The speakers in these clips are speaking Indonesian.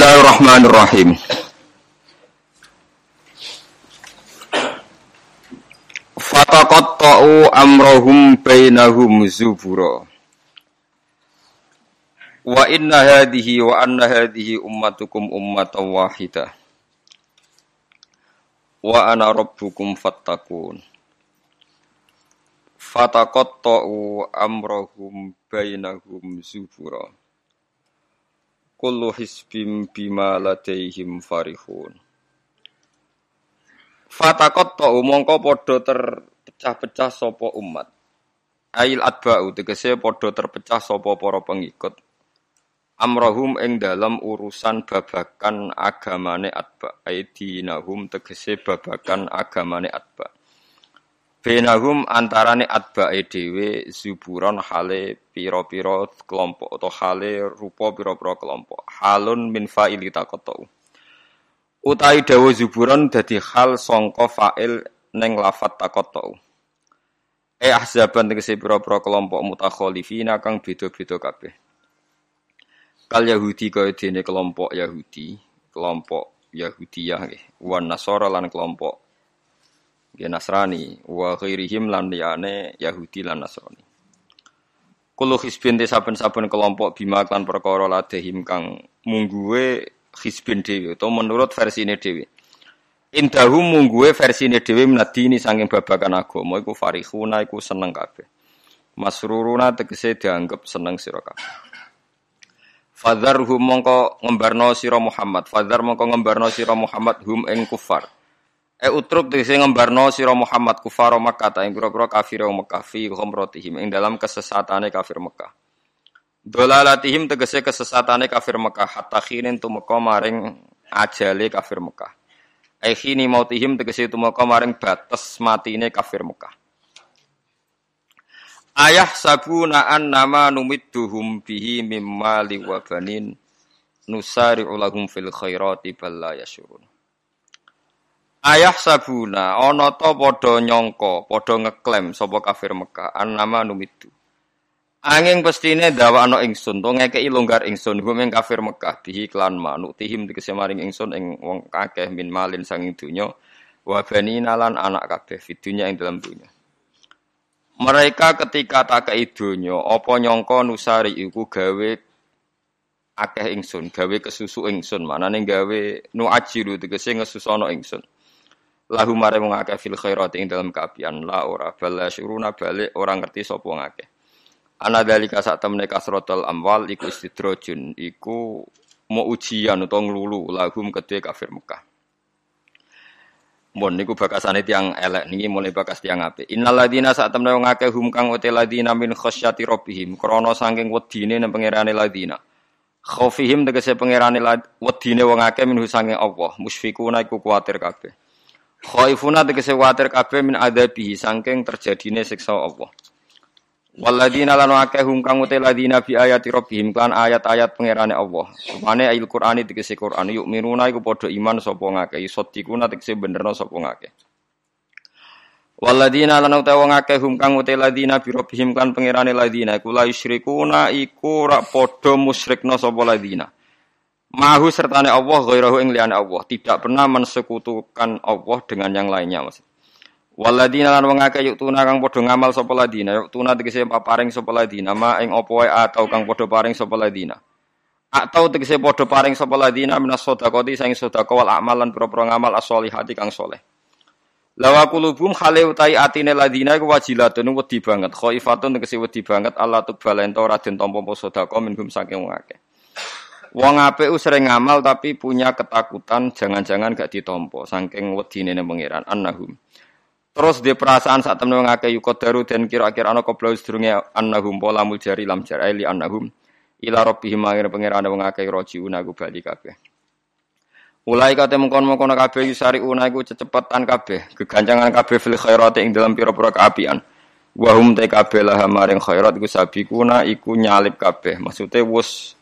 Bismillahirrahmanirrahim. Fataqatta'u amrahum bainahum zubura. Wa inna hadhihi wa anna hadhihi ummatukum ummatan wahidah. Wa ana rabbukum fattakun. Fataqatta'u amrahum bainahum zubura kullu hisbim bima ladaihim farihun. Fatakot to mongko podo terpecah-pecah sopo umat. Ail adba'u tegese podo terpecah sopo para pengikut. Amrohum ing dalam urusan babakan agamane adba Aidinahum tegese babakan agamane adba' Benahum antarane atbae dhewe zuburon hale pira-pira kelompok atau hale rupa pira-pira kelompok. Halun min fa'ili taqatu. Utai dawa zuburon dadi hal sangka fa'il neng lafat taqatu. E ahzaban tegese pira-pira kelompok mutakhalifina kang beda-beda kabeh. Kal Yahudi kaya dene kelompok Yahudi, kelompok Yahudiyah wan Nasara lan kelompok ya Nasrani wa ghairihim lan liyane Yahudi lan Nasrani. Kulo hisbin te saben-saben kelompok bima kan perkara ladehim kang mungguwe hisbin dhewe atau menurut versine dhewe. Indahum mungguwe versine dhewe menadini sanging babakan agama iku farihuna iku seneng kabeh. Masruruna tegese dianggap seneng sira kabeh. Fadharhum mongko ngembarno sira Muhammad, fadhar mongko ngembarno sira Muhammad hum ing kufar. E utruk tegese ngembarno sira Muhammad kufar Makkah ta ing pira-pira kafir Mekah fi ghamratihim ing dalam kesesatane kafir Mekah. Dolalatihim tegese kesesatane kafir Mekah hatta khinin tumeka maring ajale kafir Mekah. Ai khini mautihim tegese tumeka maring batas matine kafir Mekah. Ayah sabuna an nama numidduhum bihi mimma liwabanin nusari ulahum fil khairati bal. Ayah sabuna ana ta padha nyangka, padha ngeklaim sapa kafir Mekah annama numidu. Angin pestine dawakno ingsun to ngekeki longgar ingsun hum ing kafir Mekah bihi klan manuk tihim tegese maring ingsun ing wong akeh min malin sanging donya wa banina lan anak kabeh fidunya ing dalam dunya. Mereka ketika tak kei donya apa nyangka nusari iku gawe akeh ingsun, gawe kesusu ingsun, manane gawe nu ajiru tegese ngesusono ingsun lahu mare wong akeh fil khairati ing dalam kaapian la ora bala syuruna balik orang ngerti sapa wong akeh ana dalika sak temne kasratul amwal iku istidrajun iku mau ujian utawa nglulu lahum kedhe kafir Mekah Mun niku bakasane tiang elek niki mulai bakas tiang apik. Innal ladina sak temne wong akeh hum kang uti ladina min khasyati rabbihim krana saking wedine nang pangerane ladina. Khaufihim tegese pangerane wedine wong akeh min saking Allah, musfikuna iku kuwatir kabeh. Khaifuna tegese kuwatir kabeh min adabihi saking terjadine siksa Allah. Waladina lan akeh hum kang ute ladina bi ayati rabbihim kan ayat-ayat pangerane Allah. Mane ayat Qur'ani tegese Qur'an yuk minuna iku padha iman sapa ngakeh, sadiquna tegese benerno sapa ngakeh. Waladina lan uta wong akeh hum kang ute ladina bi rabbihim kan pangerane ladina iku la iku ora padha musyrikna sapa ladina. Mahu sertane Allah ghairahu ing liyane Allah, tidak pernah mensekutukan Allah dengan yang lainnya maksud. Waladina lan wong akeh yuk tuna kang padha ngamal sapa ladina, yuk tuna tegese paring sapa ladina, ma ing apa wae atau kang padha paring sapa ladina. Atau tegese padha paring sapa ladina minas sedekati sing sedekah wal amal lan pira-pira ngamal as-solihati kang soleh. Lawa kulubum khale utai atine ladina iku wajilatun wedi banget, khaifatun tegese wedi banget Allah tuqbal ento ora den tampa sedekah minhum saking wong akeh. Wong apik sering ngamal tapi punya ketakutan jangan-jangan gak ditompo saking wedine ning pangeran annahum. Terus di perasaan saat temen ngake yukodaru dan kira-kira ana qabla sedurunge annahum pola muljari lam jar li annahum ila rabbihim mangir pangeran wong akeh rojiuna ku bali kabeh. Ulai kate mengkon-mengkon kabeh yusari una iku cecepatan kabeh, gegancangan kabeh fil khairati ing dalam pira-pira kaapian. Wa hum te kabeh lah maring khairat iku sabikuna iku nyalip kabeh. Maksude wis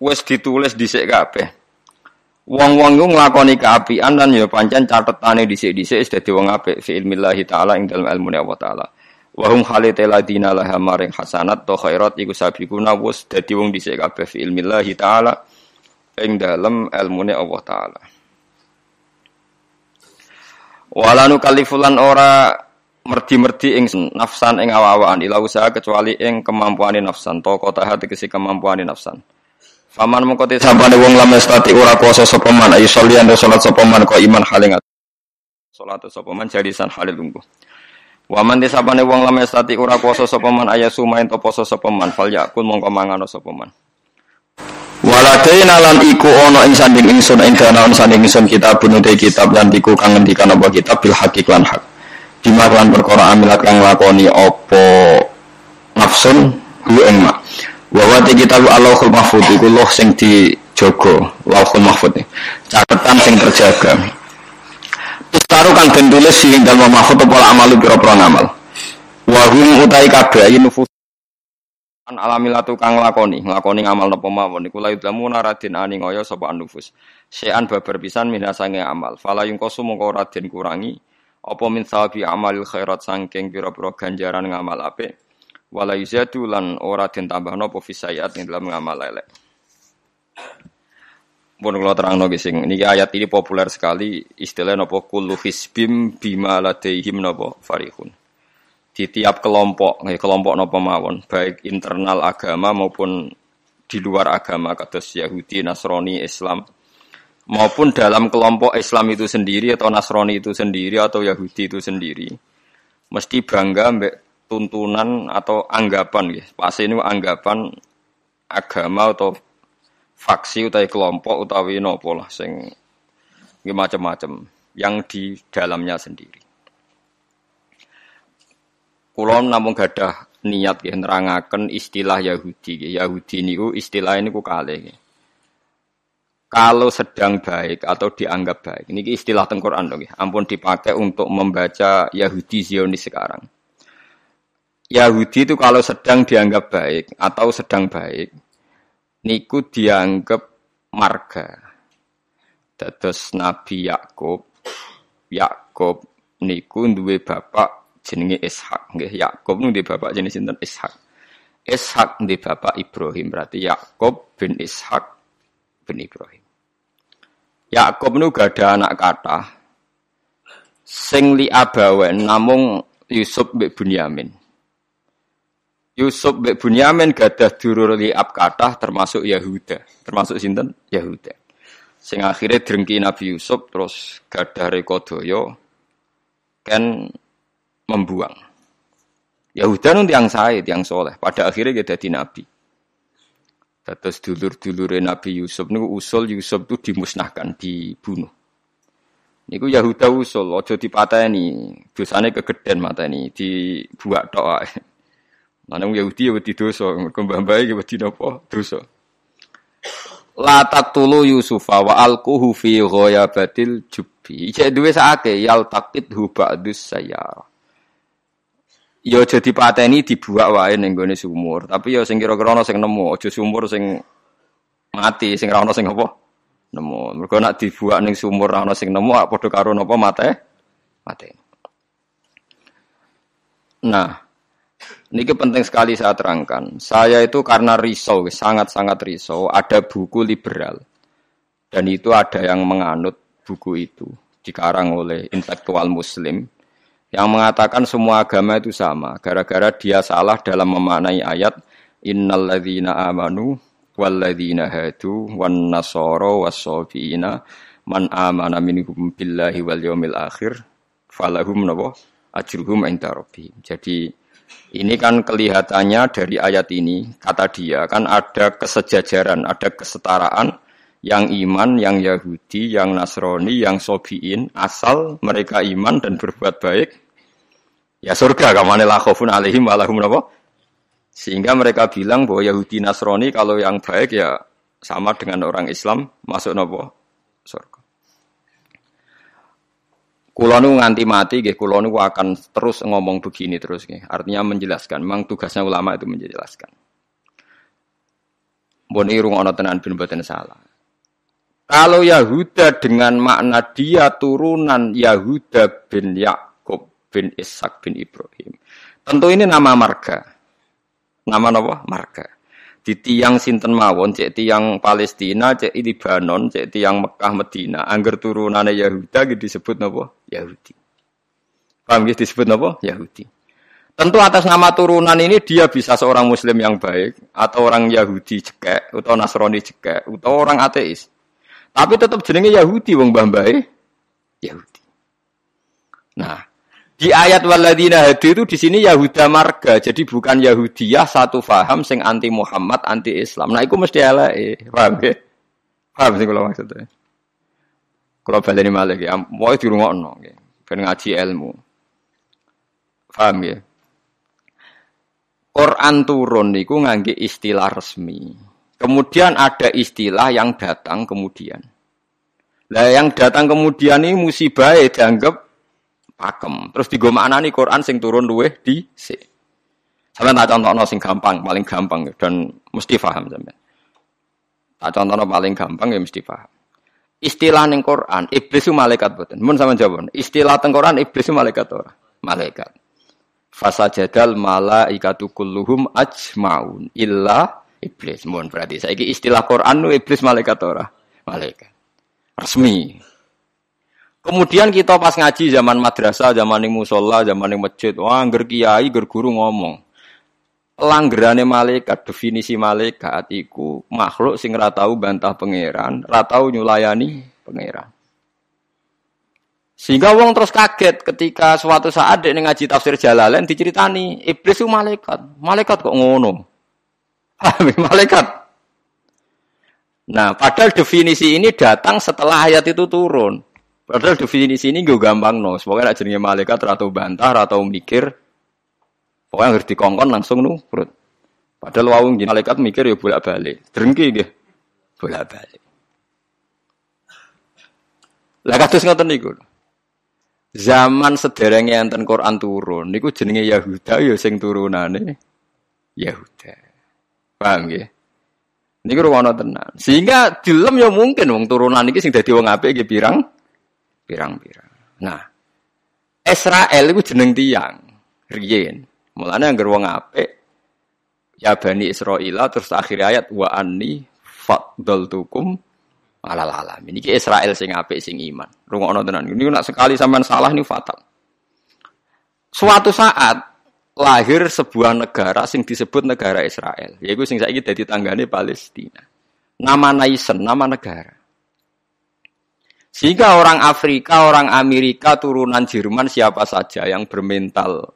wis ditulis dhisik kabeh. Wong-wong iku nglakoni kaapian lan ya pancen catetane dhisik-dhisik wis dadi wong apik fi ilmillahi taala ing dalem ilmu Allah taala. Wa hum khalite ladina laha maring hasanat to khairat iku sabikuna wis dadi wong dhisik kabeh fi ilmillahi taala ing dalem ilmune Allah taala. Walanu kalifulan ora merdi-merdi ing nafsan ing awa-awaan ila usaha kecuali ing kemampuane nafsan to kota hati kesi kemampuane nafsan. Faman mengko te sampane wong lam stati ora kuasa sapa man ayo sholian salat sapa man kok iman haling salat sapa man jadisan halil lungguh. Waman te sampane wong lam stati ora kuasa sapa man ayo sumain to poso sapa man fal yakun mongko mangan sapa man. Waladaina lan iku ana ing sanding ingsun ing dana sanding ingsun kitab bunute kitab lan iku kang ngendikan apa kitab bil hakik lan hak. Bima lan perkara amilat kang lakoni apa nafsun hu. Wa wa kitab Allahul Mahfuz iku loh sing dijaga, Allahul Mahfuz. Catetan sing terjaga. Tustaru kang den tulis sing dalem mahfud apa amalu pira-pira ngamal. Wa hum utai kabeh nufus an alamilatu kang lakoni nglakoni ngamal napa mawon iku la yudlamu naradin ani ngoyo sapa nufus sean babar pisan minasange amal fala yung kosu mongko radin kurangi apa min sawabi amalil khairat sangking pira-pira ganjaran ngamal apik wala yuzadu lan ora den tambahno apa fisayat ing dalam ngamal elek. Pun kalau terang no sing ini ayat ini populer sekali istilah nopo kullu hisbim bima ladaihim nopo farihun. Di tiap kelompok, kelompok nopo mawon, baik internal agama maupun di luar agama, kados Yahudi, Nasrani, Islam, maupun dalam kelompok Islam itu sendiri atau Nasrani itu sendiri atau Yahudi itu sendiri mesti bangga mbek tuntunan atau anggapan ya pasti ini anggapan agama atau faksi utawi kelompok utawi nopo lah sing macam-macam yang di dalamnya sendiri. Kulon namun gadah niat ya nerangaken istilah Yahudi. Yahudi niku istilah ini ku kalih. Kalau sedang baik atau dianggap baik, ini istilah tengkoran dong ya. Ampun dipakai untuk membaca Yahudi Zionis sekarang. Yahudi itu kalau sedang dianggap baik atau sedang baik, niku dianggap marga. Dados Nabi Yakub, Yakub niku duwe bapak jenenge Ishak, nggih. Yakub duwe bapak jenenge sinten Ishak. Ishak duwe bapak Ibrahim, berarti Yakub bin Ishak bin Ibrahim. Yakub nu gak ada anak kata. Sing li abawen namung Yusuf bin Bunyamin. Yusuf bin Bunyamin gadah durur li ab kata termasuk Yahuda, termasuk sinten? Yahuda. Sing akhirnya drengki Nabi Yusuf terus gadah rekodoyo kan membuang. Yahuda nu tiang saya, tiang soleh. Pada akhirnya dia jadi nabi. Terus dulur-dulure Nabi Yusuf niku usul Yusuf itu dimusnahkan, dibunuh. Niku Yahuda usul, ojo dipateni, dosane kegeden mateni, dibuak tok ae. Lan Yahudi ya wedi dosa, mergo mbah-mbah iki wedi napa? Dosa. La taqtulu Yusufa wa alquhu fi ghayabatil jubbi. Cek duwe sakake yal taqit hu ba'dus sayyarah. Ya aja dipateni dibuak wae ning sumur, tapi ya sing kira-kira ana sing nemu, aja sumur sing mati, sing ora sing apa? Nemu. Mergo nek dibuak ning sumur ora sing nemu, padha karo napa mate? Mate. Nah, ini penting sekali saya terangkan. Saya itu karena risau, sangat-sangat risau, ada buku liberal. Dan itu ada yang menganut buku itu. Dikarang oleh intelektual muslim yang mengatakan semua agama itu sama gara-gara dia salah dalam memaknai ayat innalladzina amanu walladzina hadu wan nasara wasabiina man amana minhum billahi wal yaumil akhir falahum nawa ajruhum inda rabbihim. Jadi ini kan kelihatannya dari ayat ini kata dia kan ada kesejajaran, ada kesetaraan yang iman, yang Yahudi, yang Nasrani, yang Sobiin, asal mereka iman dan berbuat baik, ya surga. Kamane la khaufun alaihim walahum napa? Sehingga mereka bilang bahwa Yahudi Nasrani kalau yang baik ya sama dengan orang Islam masuk napa? Surga. Kulo nu nganti mati nggih kulo nu akan terus ngomong begini terus nggih. Artinya menjelaskan, memang tugasnya ulama itu menjelaskan. Bon irung ana tenan bin boten salah. Kalau Yahuda dengan makna dia turunan Yahuda bin Yakub bin Ishak bin Ibrahim. Tentu ini nama marga. Nama apa? Marga. Di tiang sinten mawon, cek tiang Palestina, cek Libanon, cek tiang Mekah Medina, angger turunane Yahuda gitu disebut napa? Yahudi. Paham gitu disebut napa? Yahudi. Tentu atas nama turunan ini dia bisa seorang muslim yang baik atau orang Yahudi cekek atau Nasrani cekek atau orang ateis. Tapi tetap jenenge Yahudi wong mbah Yahudi. Nah, di ayat waladina hadi itu di sini Yahuda marga, jadi bukan Yahudiyah satu faham sing anti Muhammad, anti Islam. Nah, itu mesti eh, paham ya? Paham sih kalau maksudnya. Kalau baleni malih ya, mau dirungokno nggih, ben ngaji ilmu. Paham ya? Quran turun niku ngangge istilah resmi. Kemudian ada istilah yang datang kemudian. Lah yang datang kemudian ini musibah dianggap pakem. Terus digo nih Quran sing turun luweh di si. Sampai tak contohno sing gampang, paling gampang dan mesti paham sampai. Tak contohno paling gampang ya mesti paham. Istilah ning Quran, iblis itu malaikat boten. Mun sama jawab. Istilah teng Quran iblis itu malaikat ora? Malaikat. Fasajadal malaikatu kulluhum ajmaun illa iblis. Mun berarti saiki istilah Quran nu iblis malaikat ora? Malaikat. Resmi. Kemudian kita pas ngaji zaman madrasah, zaman ning musola, zaman ning masjid, wah angger kiai, ger guru ngomong. Langgerane malaikat, definisi malaikat iku makhluk sing ora tau bantah pangeran, ora tau nyulayani pangeran. Sehingga wong terus kaget ketika suatu saat dia ngaji tafsir Jalalain diceritani iblis itu malaikat. Malaikat kok ngono? malaikat. Nah, padahal definisi ini datang setelah ayat itu turun. Padahal definisi ini gue gampang no. Pokoknya nak jenenge malaikat atau bantah atau mikir. Pokoknya ngerti kongkon langsung nu perut. Padahal wawung malaikat mikir ya bolak balik. Drengki gitu. Bolak balik. Lah kados ngoten niku. Zaman sederenge enten Quran turun niku jenenge Yahuda ya sing turunane Yahuda. Paham nggih? Niku ruwono tenan. Sehingga dilem ya mungkin wong turunan iki sing dadi wong apik nggih pirang pirang-pirang. Nah, Israel itu jeneng tiang, riyen. Mulane anggere wong apik ya bani Israel terus akhir ayat wa anni faddaltukum alal alamin. Iki Israel sing apik sing iman. Rungokno tenan. Ini nak sekali sampean salah ini fatal. Suatu saat lahir sebuah negara sing disebut negara Israel. Yaitu sing saiki dadi tanggane Palestina. Nama Naisen, nama negara. Sehingga orang Afrika, orang Amerika, turunan Jerman siapa saja yang bermental,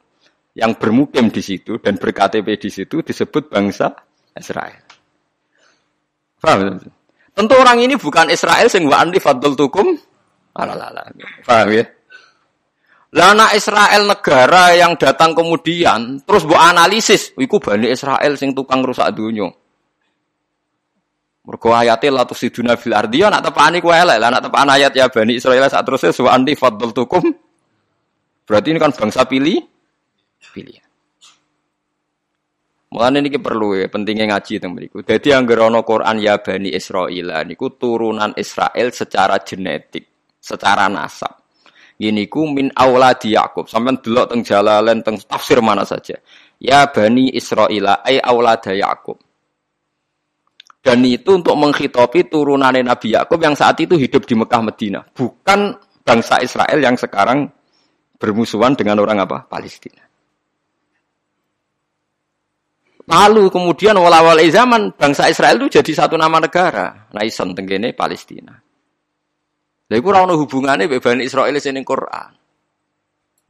yang bermukim di situ dan berKTP di situ disebut bangsa Israel. Paham? Tentu orang ini bukan Israel sing wa anti fadl tukum. Alalala. Paham ya? Lana Israel negara yang datang kemudian terus bu analisis, iku bani Israel sing tukang rusak dunia. Mergo ayate la tusiduna fil ardi ya nak tepani ku elek lah nak tepan ayat ya Bani Israil saat terusnya suwa anti tukum. Berarti ini kan bangsa pilih pilihan. Mulane niki perlu ya pentingnya ngaji teng mriku. Dadi anggere ana Quran ya Bani Israil niku turunan Israel secara genetik, secara nasab. Ini ku min auladi Yakub. Sampeyan delok teng Jalalain teng tafsir mana saja. Ya Bani Israil ai aulada Yakub. Dan itu untuk menghitopi turunan Nabi Yakub yang saat itu hidup di Mekah Medina, bukan bangsa Israel yang sekarang bermusuhan dengan orang apa? Palestina. Lalu kemudian wala-wala zaman bangsa Israel itu jadi satu nama negara. Naisen tenggene Palestina. Lha iku ora ono hubungane Bani Israel sing Quran.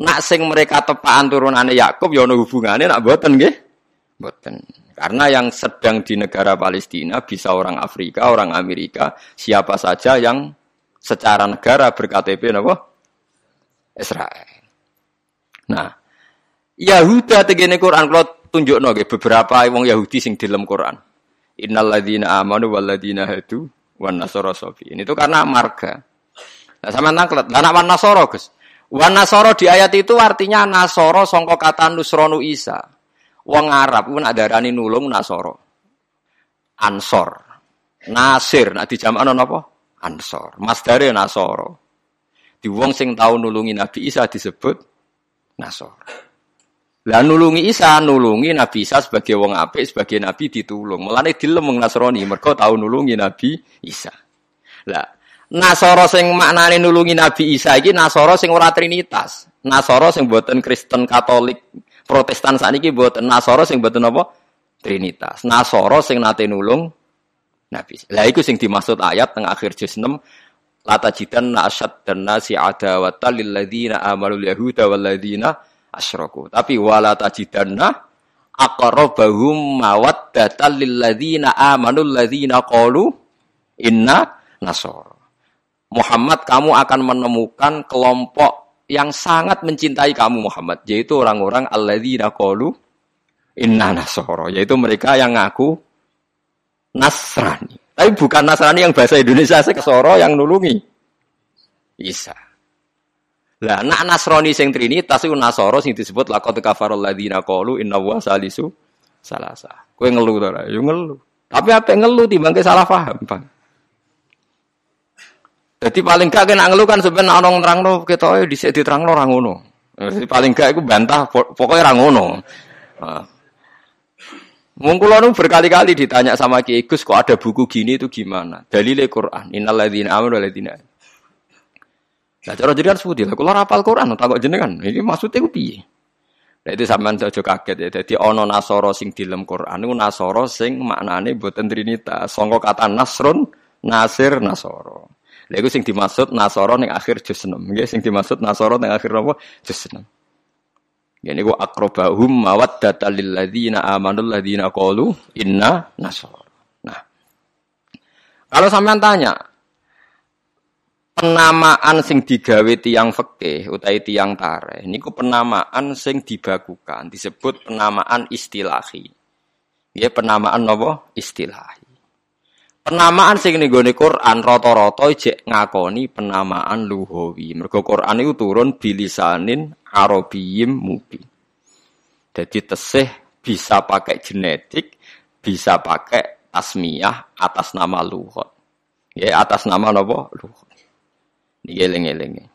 Nak sing mereka tepaan turunane Yakub ya ono hubungane nak boten nggih? Boten. Karena yang sedang di negara Palestina bisa orang Afrika, orang Amerika, siapa saja yang secara negara berKTP apa? Israel. Nah, Yahuda tegene Quran kalau tunjukno nggih beberapa wong Yahudi sing dalam Quran. Innalladzina amanu walladzina hadu wan nasara Ini Itu karena marga. Nah, sama nangklet. Lah wan nasara, Gus. Wan nasara di ayat itu artinya nasara sangka kata nusronu Isa. Wong Arab pun ada rani nulung Nasoro. Ansor. Nasir, nah di zaman apa? Ansor. Masdare Nasoro. Di wong sing tahu nulungi Nabi Isa disebut Nasor. Lah nulungi Isa, nulungi Nabi Isa sebagai wong apik, sebagai nabi ditulung. Mulane dilem wong Nasrani, mergo tau nulungi Nabi Isa. Lah Nasara sing maknane nulungi Nabi Isa iki Nasara sing ora trinitas. Nasara sing boten Kristen Katolik Protestan sakniki boten Nasara sing boten apa? Trinitas. Nasara sing nate nulung Nabi. Lah iku sing dimaksud ayat teng akhir juz 6 Lata jidan asyad dan nasi adawata lil ladina amalul yahuda wal ladina asyraku. Tapi wala tajidanna aqrabahum mawaddatan lil ladzina amanu ladzina qalu inna nasara. Muhammad kamu akan menemukan kelompok yang sangat mencintai kamu Muhammad, yaitu orang-orang alladzina qalu inna nasara, yaitu mereka yang ngaku Nasrani. Tapi bukan Nasrani yang bahasa Indonesia sekesoro yang nulungi. Isa. Lah nak Nasrani sing Trinitas iku Nasara sing disebut laqad kafarul ladzina qalu inna wa salisu salasa. Kowe ngelu ora? Yo ngelu. Tapi apa ngelu timbangke salah paham, Bang. Jadi paling gak kena ngelu kan sebenarnya orang nerangno ketoke dhisik diterangno ora ngono. Jadi paling gak iku bantah pokoknya ora ngono. Nah. Mungkin berkali-kali ditanya sama Ki Gus kok ada buku gini itu gimana? Dalile Quran. Innal ladzina amanu Nah, cara jenengan seputi lah. Kalau rapal Quran, takut jenengan. Ini maksudnya itu piye? Nah, itu sampean aja kaget ya. Jadi ono nasoro sing di dalam Quran itu nasoro sing maknane buatan trinitas. Songko kata nasrun, nasir, nasoro. Itu sing dimaksud nasoro ning akhir juz 6. Nggih, sing dimaksud nasoro ning akhir apa? Juz 6. Ini gua akrobahum mawaddata lil ladzina amanul ladzina qalu inna nasoro. Nah. Kalau sampean tanya, penamaan sing digawe tiang fikih utai tiang tareh niku penamaan sing dibakukan disebut penamaan istilahi ya penamaan nopo istilahi penamaan sing ning gone Quran rata-rata jek ngakoni penamaan luhawi. Mergo Quran itu turun bilisanin arabiyim mubin jadi tesih bisa pakai genetik bisa pakai tasmiyah atas nama luhut. Ya atas nama nopo luhut. Niki eling-eling.